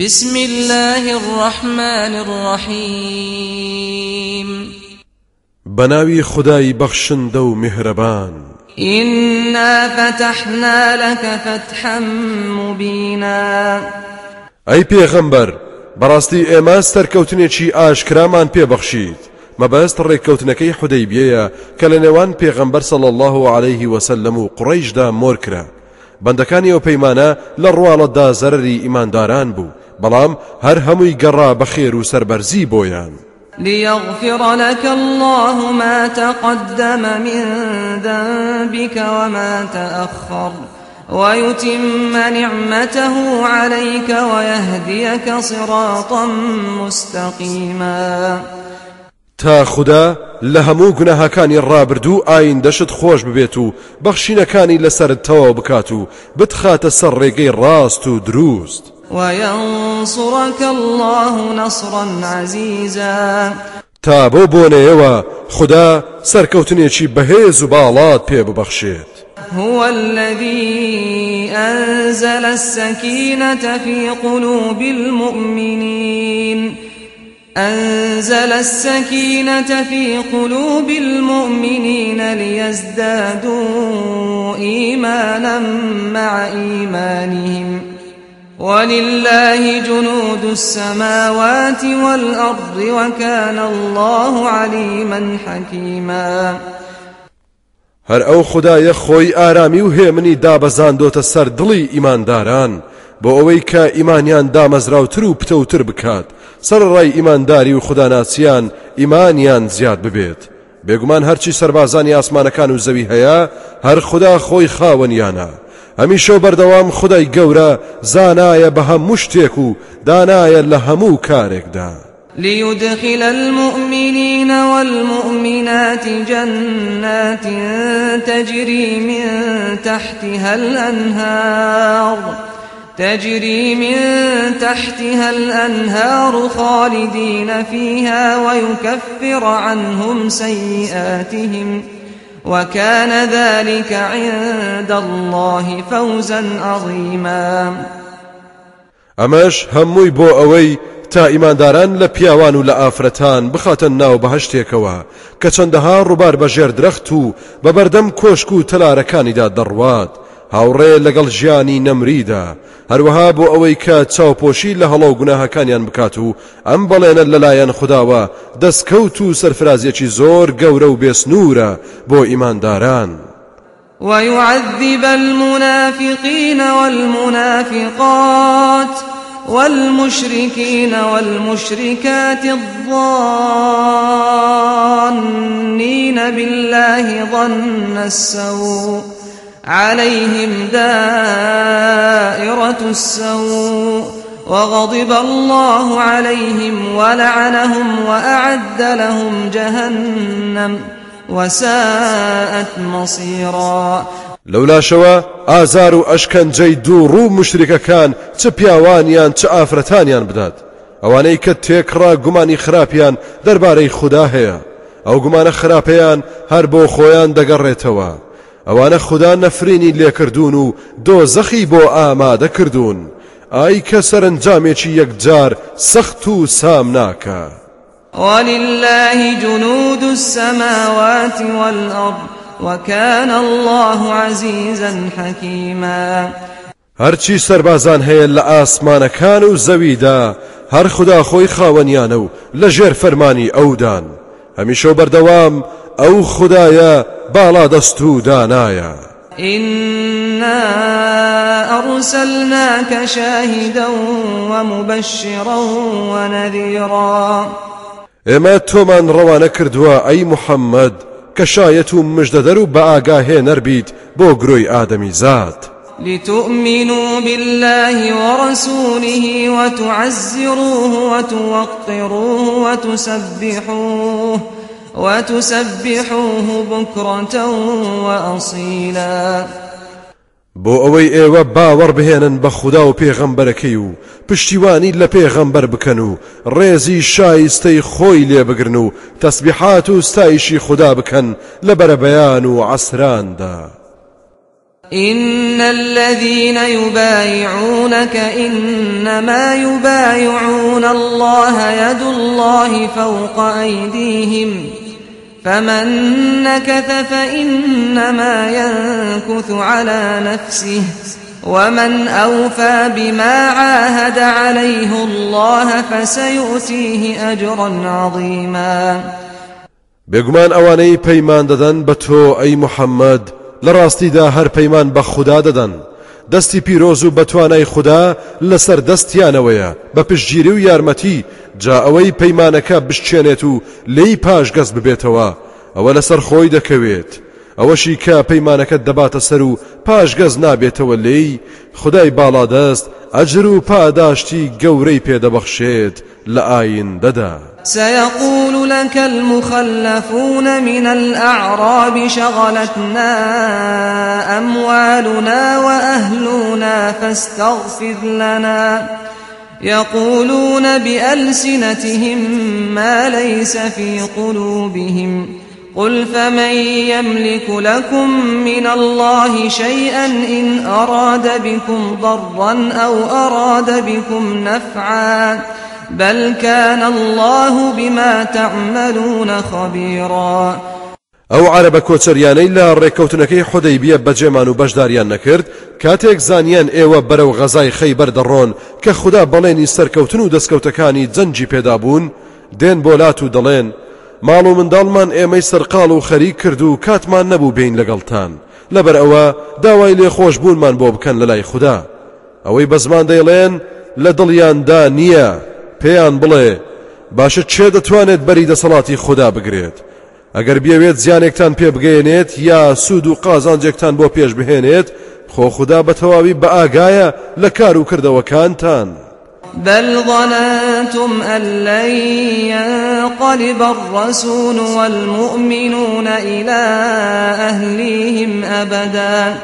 بسم الله الرحمن الرحيم. بەناوی خودای بەخشندە و میهرەبان. إنا فتحنا لك فتحا مبينا. ئەی پێغەمبەر بەڕاستی ئێمە سەرکەوتنێکی ئاشکرامان پێبەخشید. مەبەست ڕێککەوتنەکەی حودەیبیەیە کە لە نێوان پێغەمبەر صلی الله عليه وسلم و قوڕەیشدا مۆر کرا. بەندەکانی ئەو پەیمانە لە ڕواڵەتدا زەرری ئیمانداران بوو. بەڵام هەر هەمووی گەڕا بەخێر و سەربەرزی بۆیان. ليغفر لك الله ما تقدم من ذنبك وما تأخر ويتم نعمته عليك ويهديك صراطا مستقيما. تا خدا لە هەموو گوناهاکانی ڕابردوو ئاین دەشت خۆش ببێت و بەخشینەکانی لەسرت تەواو بکات و بتخاتە سەر ڕێگەی ڕاست و دروست. وينصرك الله نصرا عزيزا. تا بۆ بۆنەیەوە خدا سەرکەوتنێکی بەهێز و باڵات پێ ببەخشێت. هو الذي أنزل السكينة في قلوب المؤمنين. أنزل السكينة في قلوب المؤمنين ليزدادوا إيمانا مع إيمانهم. ولله جنود السماوات والأرض وكان الله عليما حكيما. هەر ئەو خدایە خۆی ئارامی و هێمنی دابەزاندۆتە سەر دڵی ئیمانداران بۆ ئەوەی کە ئیمانیان دامەزراوتر و پتەوتر بکات سەرڕای ئیمانداری و خوداناسیان ئیمانیان زیاد ببێت. بێگومان هەرچی سربازانی ئاسمانەکان و زەوی هەیە هەر خدا خۆی خاوەنیانە. هەمیشە بەردەوام خدای گەورە زانایە بە هەموو شتێک و دانایە لە هەموو کارێکدا ليدخل المؤمنين والمؤمنات جنات تجري من تحتها الأنهار تجري من تحتها الأنهار خالدين فيها ويكفر عنهم سيئاتهم. وكان ذلك عند الله فوزا عظيما. ئەمەش هەمووی بۆ ئەوەی تا ئیمانداران لە پیاوان و لە ئافرەتان بخاتە ناو بەهشتێکەوە کە چەندەها ڕووبار بە ژێر درەخت و بە بەردەم کۆشک و تەلارەکانیدا دەڕوات. هاوڕێ لەگەڵ ژیانی نەمریدا هەروەها بۆ ئەوەی کە چاوپۆشی لە هەڵە و گوناهەکانیان بکات و ئەم بەڵێنە لەلایەن خداوە دەستکەوت و سەرفرازیەکی زۆر گەورە و بێسنورە بۆ ئیمانداران. ويعذب المنافقين والمنافقات والمشركين والمشركات الظانين بالله ظن السوء. عليهم دائرة السوء وغضب الله عليهم ولعنهم وأعد لهم جهنم وساءت مصيرا. لەولاشەوە ئازار و ئەشکەنجەی دوو ڕوو مشریکەکان چ پیاوانیان چ ئافرەتانیان بدات ئەوانەی کە تێکڕا گومانی خراپیان دەربارەی خوددا هەیە ئەو گومانە خراپەیان هەر ئەوانە خوددا نەفرینی لێکردوون و دۆزەخی بۆ ئامادە کردوون. ئای کە سەرنجامێکی یەکجار سەخت و سام ناکە. ولله جنود السماوات والأرض وكان الله عزيزا حكيما. هەرچی سربازان هەیە لە ئاسمانەکان و زەویدا هەر خدا خۆی خاوەنیانە و لە ژێر فەرمانی ئەودان. هەمیشە بەردەوام ئەو خدایە باڵا دەست و دانایە إنا أرسلناك شاهدا ومبشرا ونذيرا. ئێمە تۆمان ڕەوانە کردووە ئەی محەممەد کە شایەت و مژدەدەر و بە ئاگاهێ نەربیت لتؤمنوا بالله ورسوله وتعزروه وتوقروه وتسبحوه وتسبحوه بكرة وأصيلا. بۆ ئەوەی ئێوە باوەڕ بهێنن بە خوددا و پێغەمبەرەکەی و پشتیوانی لە پێغەمبەر بکەن و ڕێزی شایستەی خۆی لێ بگرن و تەسبیحات و ستایشی خوددا بکەن لە بەرەبەیان و عسراندا. إن الذين يبايعونك إنما يبايعون الله يد الله فوق أيديهم فمن نكث فإنما ينكث على نفسه ومن أوفى بما عاهد عليه الله فسيؤتيه أجرا عظيما بێگومان ئەوانەی پەیمان دەدەن بە تۆ ئەی محەممەد لە ڕاستیدا هەر پەیمان بە خوددا دەدەن. دەستی پیرۆز و بەتوانای خوددا لەسەر دەستیانەوەیە. بە پشتگیری و یارمەتی جا ئەوەی پەیمانەکە بشتێنێت و لی پاش گەز ببێتەوە. ئەوە لەسەر خۆی دەکەوێت. ئەوەشی کە پەیمانەکەت دەباتە سەر و پاش گەز نابێتەوە لی خدای باڵادەست ئەجر و پاداشتی گەورەی پێدەبەخشێت لە ئاین دەدا سيقول لك المخلفون من الأعراب شغلتنا أموالنا وأهلنا فاستغفر لنا. يقولون بألسنتهم ما ليس في قلوبهم. قل فمن يملك لكم من الله شيئا إن أراد بكم ضرا أو أراد بكم نفعا بل كان الله بما تعملون خبيرا. ئەو عربە کۆچەریانەی لە ڕێککەوتنەکەی خودەی بیە بەجێمان و بەشداریان نەکرد کاتێک زانیان ئێوە بەرەو غەزای خەیبەر دەڕۆن کە خودا بەڵێنی سەرکەوتن و دەستکەوتەکانی جەنگی پێدابوون دێن بۆلات و دەڵێن. ماڵ و منداڵمان ئێمەی سەرقاڵ و خەریک کرد و کاتمان نەبوو بین لەگەڵتان. لەبەر ئەوە داوای لێ خۆش بوونمان بۆ بکەن لە لای خودا. ئەوەی بەزمان دەیڵێن لە دڵیاندا نییە. پێیان بڵێ باشە کێ دەتوانێت بەری دەسەڵاتی خودا بگرێت ئەگەر بیەوێت زیانێکتان پێ بگەێنێت یا سوود و قازانجێکتان بۆ پێش بهێنێت خۆ خوددا بە تەواوی بە ئاگایە لە کار و کردەوەکانتان. بل ظننتم أن لن ينقلب الرسول والمؤمنون إلى أهليهم أبدا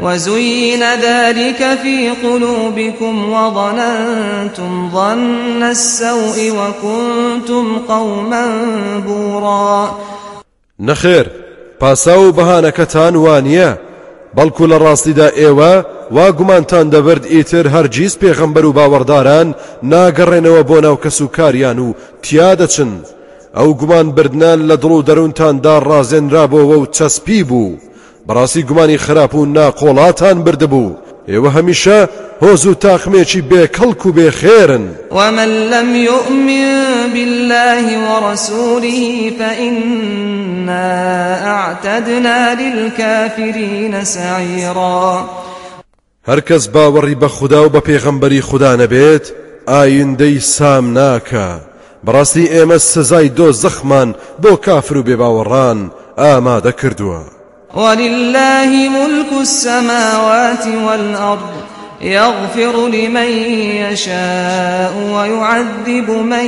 وزين ذلك في قلوبكم وظننتم ظن السوء وكنتم قوما بورا. نەخێر پاسا و بەهانەکەتان وانە بەڵکو لە ڕاستیدا ئێوە وا گومانتان دەبرد ئیتر هەرگیز پێغەمبەر و باوەڕداران ناگەڕێنەوە بۆ ناو کەس و کاریان و تیا دەچن. ئەو گومان بردنان لە دڵ و دەروونتاندا ڕازێنرابەوە و چەسپی بوو. بەڕاستی گومانی خراپ و ناقۆڵاتان بردبوو. ئێوە هەمیشە هۆز و تاقمێکی بێکەڵک و بێخێرن ومن لم يؤمن بالله ورسوله فإنا أعتدنا للكافرين سعيرا. هەرکەس باوەڕی بە خوددا و بە پێغەمبەری خوددا نەبێت ئایندەی سام ناکە. بەڕاستی ئێمە سزای دۆ زەخمان بۆ کافر و بێباوەڕان ئامادە کردووە. ولله ملك السماوات والأرض يغفر لمن يشاء ويعذب من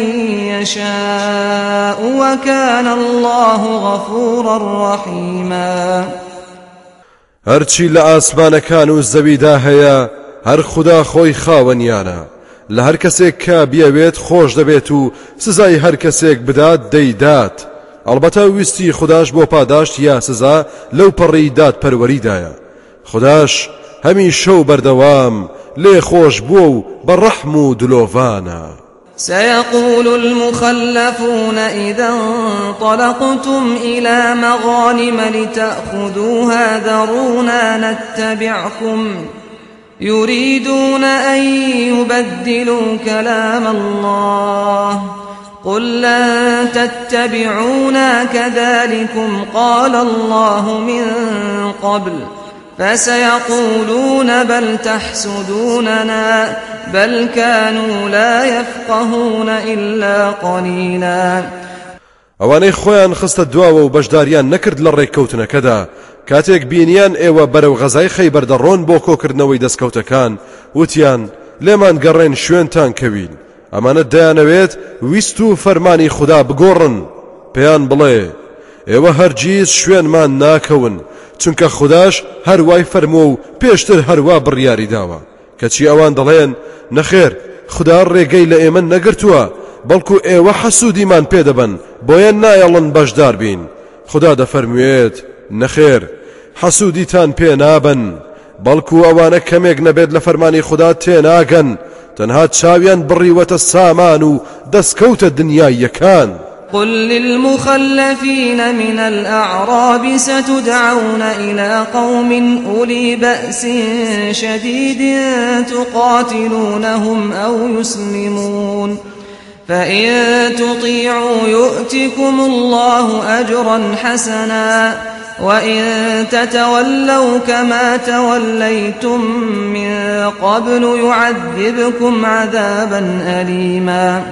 يشاء وكان الله غفورا رحيما. هەرچی لە ئاسمانەکان و زەویدا هەیە هەر خوددا خۆی خاوەنیانە لە هەر کەسێک کە بیاوێت خۆش دەبێت و سزای هەر بدات دەیدات. ئەلبەتە ویستی خودداش بۆ پاداشت یا سزا لەو پەڕی داد پەروەریدایە. خودداش هەمی شەو بەردەوام لێ خۆش بووە و بەڕەحم و دلۆڤانە. سيقول المخلفون إذا انطلقتم إلى مغانم لتأخذوها ذرونا نتبعكم. يريدون أن يبدلوا كلام الله. قل لن تتبعونا كذلكم قال الله من قبل فسيقولون بل تحسدوننا بل كانوا لا يفقهون إلا قليلا. ئەوانەی خۆیان خستە دواوە و بەشداریان نەکرد لە ڕێککەوتنەکەدا کاتێک بینیان ئێوە بەرەو غەزای خەی بەردەڕۆن بۆ کۆکردنەوەی دەستکەوتەکان وتیان لێمان گەڕێن شوێنتان کەوین ئەمانە دەیانەوێت ویست و فەرمانی خوددا بگۆڕن. پێیان بڵێ ئێوە هەرگیز شوێنمان ناکەون چونکە خودداش هەروای فەرمۆ و پێشتر هەروە بڕیاری داوە. کەچی ئەوان دەڵێن نەخێر خدا ڕێگەی لە ئێمە نەگرتووە بەڵکو ئێوە حەسوودیمان پێدەبن بۆیە نایەڵن بەشدار بین. خدا دەفەرموێت نەخێر حەسوودیتان پێ نابن بەڵکو ئەوانە کەمێک نەبێت لە فەرمانی خوددا تێناگەن. تەنها چاویان بڕیوەتە سامان و دەستکەوتە دنیاییەکان. قل للمخلفين من الأعراب ستدعون إلى قوم أولي بأس شديد تقاتلونهم أو يسلمون فإن تطيعوا يؤتكم الله أجرا حسنا وإن تتولوا كما توليتم من قبل يعذبكم عذابا أليما.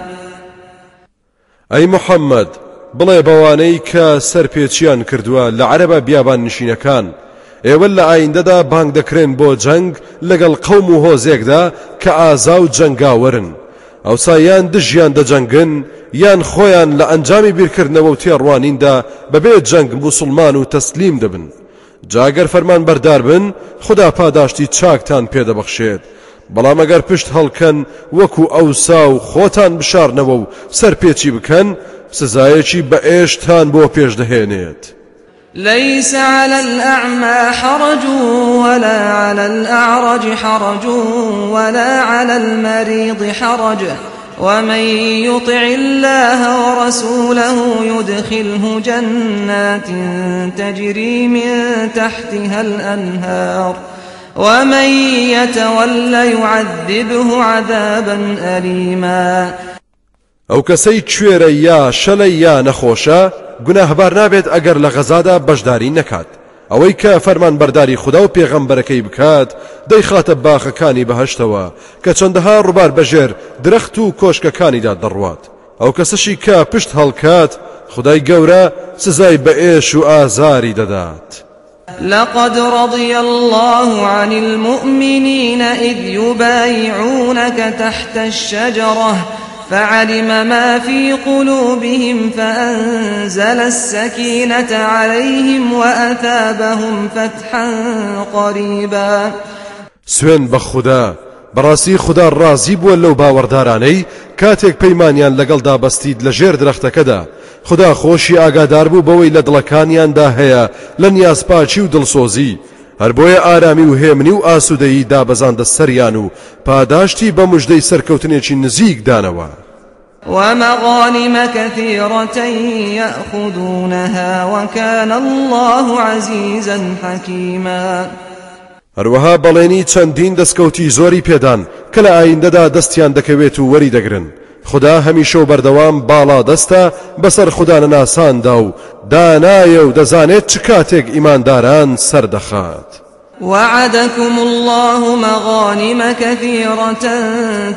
ئەی محەممەد بڵێ بەوانەی کە سەرپێچیان کردووە لە عەرەبە بیابان نشینەکان ئێوە لە ئایندەدا بانگ دەکرێن بۆ جەنگ لەگەڵ قەوم و هۆزێکدا کە ئازا و جەنگاوەرن ئەوسایان دژیان دەجەنگن یان خۆیان لە ئەنجامی بیرکردنەوە و تێڕوانیندا بەبێ جەنگ مسلمان و تەسلیم دەبن. جاگەر فەرمان بەردار بن خدا پاداشتی چاکتان پێدەبەخشێت. بەڵام ئەگەر پشت هەڵکەن وەکو ئەوسا و خۆتان بشارنەوە و سەرپێچی بکەن سزایەکی بە ئێشتان بۆ پێش دەهێنێت. ليس على الأعمى حرج ولا على الأعرج حرج ولا على المريض حرج. ومن يطع الله ورسوله يدخله جنات تجري من تحتها الأنهار. ومن يتول يعذبه عذابا أليما. ئەو کەسەی کوێرە یا شەلەی یا نەخۆشە گوناهبار نابێت ئەگەر لە غەزادا ئەوەی کە فەرمان بەرداری خوددا و پێغەمبەرەکەی بکات دەیخاتە باخەکانی بەهشتەوە کە چەندەها ڕووبار بەژێر درەخت و کۆشکەکانیدا دەڕوات ئەو کەسەشی کە پشت هەڵکات خدای گەورە سزای بە ئێش و ئازاری دەدات. لقد رضي الله عن المؤمنين إذ يبايعونك تحت الشجرة فعلم ما في قلوبهم فأنزل السكينة عليهم وأثابهم فتحا قريبا. سوين بخدا بەڕاستی خوددا ڕازی بووە لەو باوەڕدارانەی کاتێک پەیمانیان لەگەڵدا بەستید لە ژێر درەختەکەدا. خدا خۆشی ئاگادار بوو بەوەی لە دڵەکانیاندا هەیە لە نیازپاچی و دڵسۆزی. هەر بۆیە ئارامی و هێمنی و ئاسوودەیی دابەزاندە سەریان و پاداشتی بە مژدەی سەرکەوتنێکی نزیک دانەوە. ومغانم كثيرة يأخذونها وكان الله عزيزا حكيما. هەروەها بەڵێنی چەندین دەستکەوتی زۆری پێدان کە لە ئایندەدا دەستیان دەکەوێت و وەری دەگرن. خدا هەمیشە و بەردەوام باڵا دەستە بەسەر خوددانە ناساندا و دانایە و دەزانێت چ کاتێک ئیمانداران. وعدكم الله مغانم كثيرة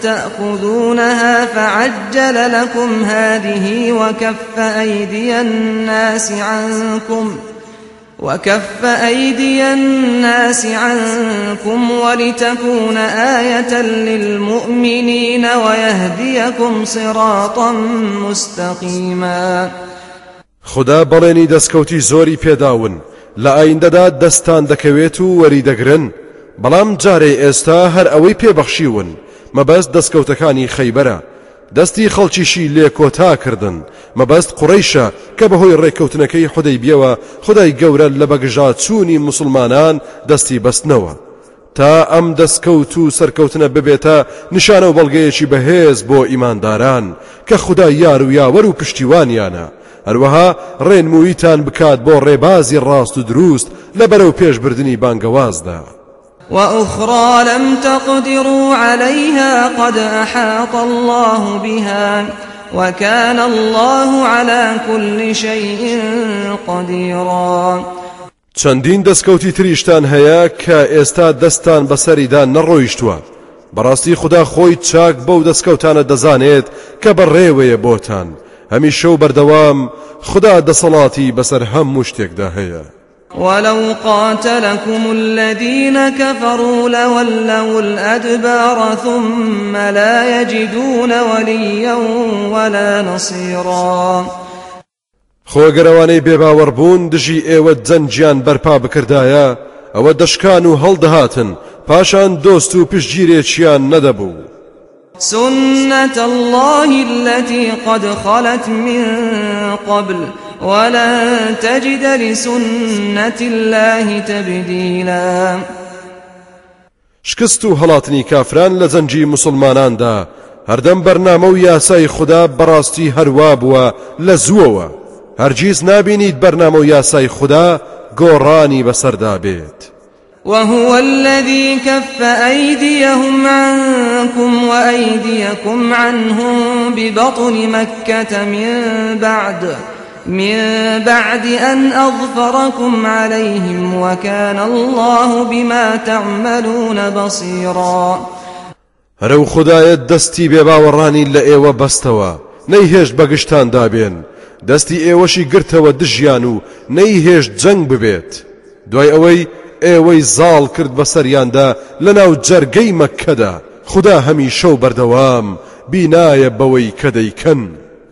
تأخذونها فعجل لكم هذه وكف أيدي الناس عنكم وكف أيدي الناس عنكم ولتكون آية للمؤمنين ويهديكم صراطا مستقيما. خدا بەڵێنی دەستکەوتی زۆری پێداون. لە ئایندەدا دەستان دەکەوێت و دەگرن. بەڵام جارێ ئێستا هەر ئەوەی پێبەخشیون. مەبەست خەیبەرە. دەستی خەڵکیشی لێ کۆتا کردن. مەبەست قڕیشە کە بەهۆی ڕێککەوتنەکەی خودەی بیەوە خدای گەورە لە بەگژا چوونی مسلمانان دەستی بەستنەوە. تا ئەم دەستکەوت و سەرکەوتنە ببێتە نیشانە و بەڵگەیەکی بەهێز بۆ ئیمانداران کە خدای یار و یاوەر و پشتیوانیانە. هەروەها ڕێنمویتان بکات بۆ ڕێبازی ڕاست و دروست لە بەرەو پێشبردننی بانگەوازدا. وأخرى لم تقدروا عليها قد أحاط الله بها وكان الله على كل شيء قديرا. چەندین دەستکەوتی تریشتان هەیە کە ئێستا دەستان بەسەریدا نەڕۆیشتووە. بەڕاستی خدا خۆی چاک بەو دەستکەوتانە دەزانێت کە بەڕێوەیە بۆتان. هەمیشە و بەردەوام خدا دەسەڵاتی بەسەر هەموو شتێکدا هەیە. ولو قاتلكم الذين كفروا لولوا الأدبار ثم لا يجدون وليا ولا نصيرا. خۆگەرەوانەی بێباوەڕبوون دژی ئێوە جەنجیان بەرپا بکردایە ئەوە دەشکان و هەڵدەهاتن پاشان دۆست و پشتگیرێکیان نەدەبوو. سنة الله التي قد خلت من قبل. ولن تجد لسنة الله تبديلا. شکست و هەڵاتنی کافران لە جەنجی مسلماناندا. هەردەم بەرنامە و یاسای خوددا بەڕاستی هەروە بووە لە زووەوە. هەرگیز نابینیت بەرنامە و یاسای خوددا گۆڕانی بەسەردا بێت. وهو الذي كف أيديهم عنكم وأيديكم عنهم ببطن مكة من بعد من بعد أن أظفركم عليهم وكان الله بما تعملون بصيرا. هەرە خدایە دەستی بێباوەڕانی لە ئێوە بەستەوە. نەیهێشت بەگشتان دابێن. دەستی ئێوەشی گرتەوە دژیان و نەیهێشت جەنگ ببێت. دوای ئەوەی ئێوەی زاڵ کرد بەسەریاندا لە ناو جەرگەی مەکەدا. خدا هەمی شەو بەردەوام. بینایە بەوەی کە دەیکەن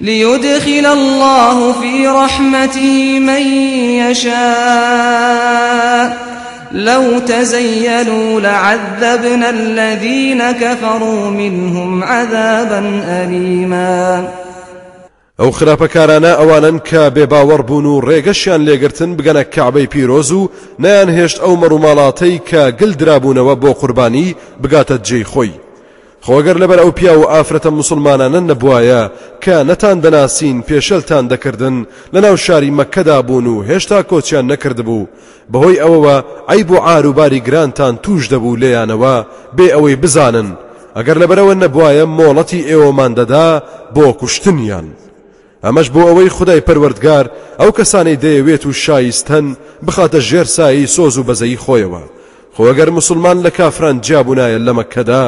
ليدخل الله في رحمته من يشاء. لو تزيلوا لعذبنا الذين كفروا منهم عذابا أليما. ئەو خراپەکارانە ئەوانن کە بێباوەڕ بوون و ڕێگەشیان لێگرتن بگەنە کەعبەی پیرۆز و نیان هێشت کە گل درابوونەوە بۆ قوربانی بگاتە جێی خۆی خۆ گەر لەبەر ئەو پیاو و ئافرەتە موسڵمانانە نەبوایە کە نەتان دەناسین پێشێلتان دەکردن لە ناو شاری مەکەدا بوون و هێشتا کۆچیان نەکرد بوو بەهۆی ئەوەوە عەیب و عار و باری گرانتان توش دەبوو لێیانەوە بێ ئەوەی بزانن. ئەگەر لەبەرەوە نەبوایە مۆڵەتی ئێوەمان دەدا بۆ کوشتنیان. ئەمەش بۆ ئەوەی خدای پەروەردگار ئەو کەسانی دەیەوێت و شایستەن بخاتە ژێر سایی سۆز و بەزەی خۆیەوە. خۆگەر مسلمان لە کافران جیابوونایە لە مەکەدا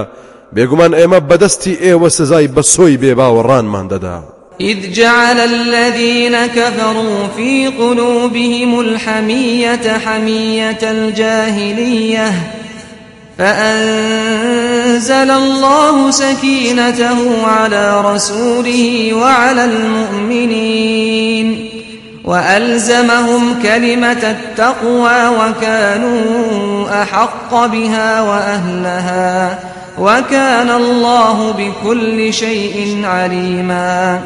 بێگومان ئێمە بەدەستی ئێوە سزای بەسۆی بێباوەڕانمان دەدا إذ جعل الذين كفروا في قلوبهم الحمية حمية الجاهلية فأنزل الله سكينته على رسوله وعلى المؤمنين وألزمهم كلمة التقوى وكانوا أحق بها وأهلها. وكان الله بكل شيء عليما.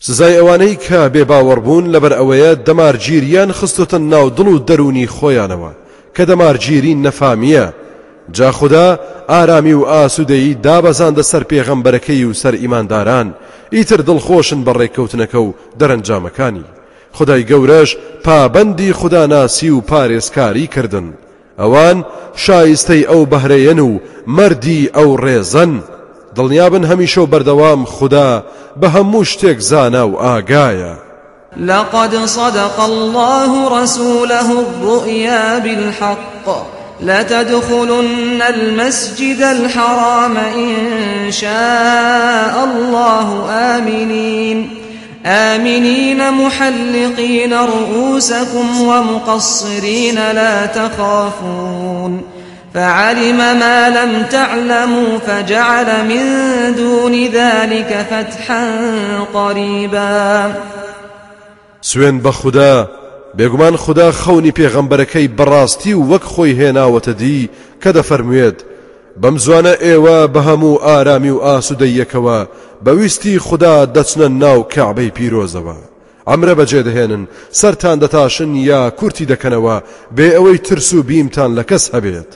سزای ئەوانەی کە بێ باوەڕبوون لەبەر ئەوەیە دەمارگیریان خستوتە ناو دڵ و دەرونی خۆیانەوە کە دەمارگیری نەفامیە. جا خوددا ئارامی و ئاسوودەیی دابەزاندە سەر پێغەمبەرەکەی و سەر ئیمانداران ئیتر دڵخۆشن بەڕێککەوتنەکە و دەرەنجامەکانی. خدای گەورەش پابەندی خوددا ناسی و پارێزکاری کردن. ئەوان شایستەی ئەو بەهرەیەن و مردی ئەو ڕێزەن. دڵنیابن هەمیشە و بەردەوام خوددا بە هەموو شتێک زانا و ئاگایە. لقد صدق الله رسوله الرؤيا بالحق. لتدخلن المسجد الحرام إن شاء الله آمنين. آمنين محلقين رؤوسكم ومقصرين لا تخافون فعلم ما لم تعلموا فجعل من دون ذلك فتحا قريبا. سوێند بەخودا بێگومان خدا خەونی پێغەمبەرەکەی بەڕاستی و وەک خۆی هێناوەتە دی کە دەفەرموێت بەم زووانە ئێوە بە هەموو ئارامی و بەویستی خدا دەچنە ناو کەعبەی پیرۆزەوە. عومرە بەجێ دەهێنن سەرتان دەتاشن یا کورتی دەکەنەوە بێ ئەوەی ترس و بیمتان لە کەس هەبێت.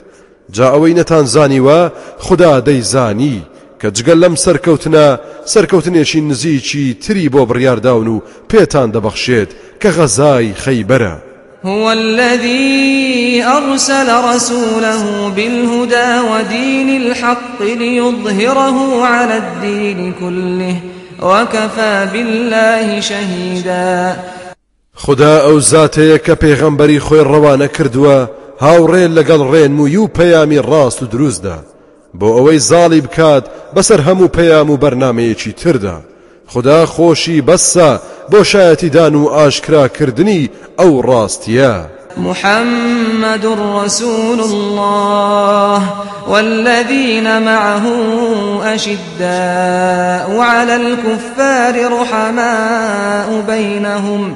جا ئەوەی نەتان زانیوە خدا دەیزانی کە جگەل لەم سەرکەوتنە سەرکەوتنێکی نزیکی تری بۆ بڕیارداون و پێتان دەبەخشێت کە غەزای خەیبەرە. هو الذي أرسل رسوله بالهدى ودين الحق ليظهره على الدين كله وكفى بالله شهيدا. خدا ئەو زاتەیە کە پێغەمبەری خۆی ڕەوانە کردووە هاوڕێن لەگەڵ ڕێنمووی و پەیامی ڕاست و دروستدا. بۆ ئەوەی زاڵی بکات بەسەر هەموو پەیام و بەرنمەیەکی تردا. خدا خۆشی بەسە بۆ شایەتی دان و ئاشکراکردنی ئەو ڕاستیە. محمد رسول الله والذين معه أشداء على الكفار رحماء بينهم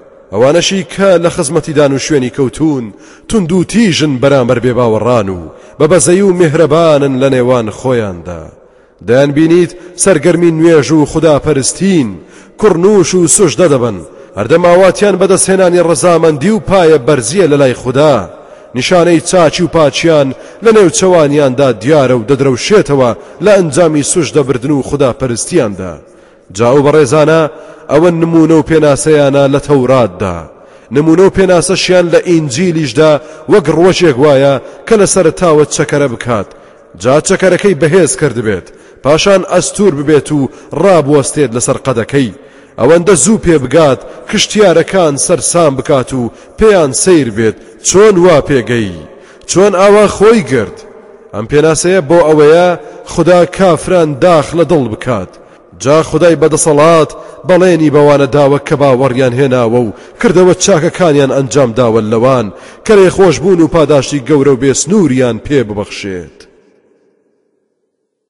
ئەوانەشی کە لە خزمەتیدان و شوێنی کەوتون تونند و تیژن بەرامبەر بێ باوەڕان و بە بەزەی و میهرەبانن لە نێوان خۆیاندا. دەیان بینیت سەرگەرمی نوێژ و خوداپەرستین کوڕنووش و سوشدە دەبن هەردەماواتیان بەدەستهێنانی ڕزامەندی و پایە بەرزیە لە لای خوددا. نیشانەی چاچی و پاچیان لە نێوچەوانیاندا دیارە و دەدرەوشێتەوە لە ئەنجامی سوش دەبردن و خوددا پەرستیاندا جاو بەڕێزانە ئەوە نمونە و پێناسەیانە لە تەوراتدا. نمونە و پێناسەشیان لە ئینجیلیشدا وەک ڕۆژێک وایە کە لە سەرتاوە چەکەرە بکات. جا چەکەرەکەی بەهێز کردبێت پاشان ئەستور ببێت و ڕابوەستێت لەسەر قەدەکەی. ئەوەندە زوو پێ بگات کشتیارەکان سەرسام بکات و پێیان سیر بێت. چۆن وا پێگەی؟ چۆن ئاوا خۆی گرت؟ ئەم پێناسەیە بۆ ئەوەیە خدا کافران داخ لە دڵ بکات. جا خدای بەدەسەڵات بەڵێنی بەوانە داوە کە باوەڕیان هێناوە و کردەوە چاکەکانیان ئەنجام داوە لەوان کەرێ خۆشببوون و پاداشتی گەورە و بێسنووریان پێ ببەخشێت.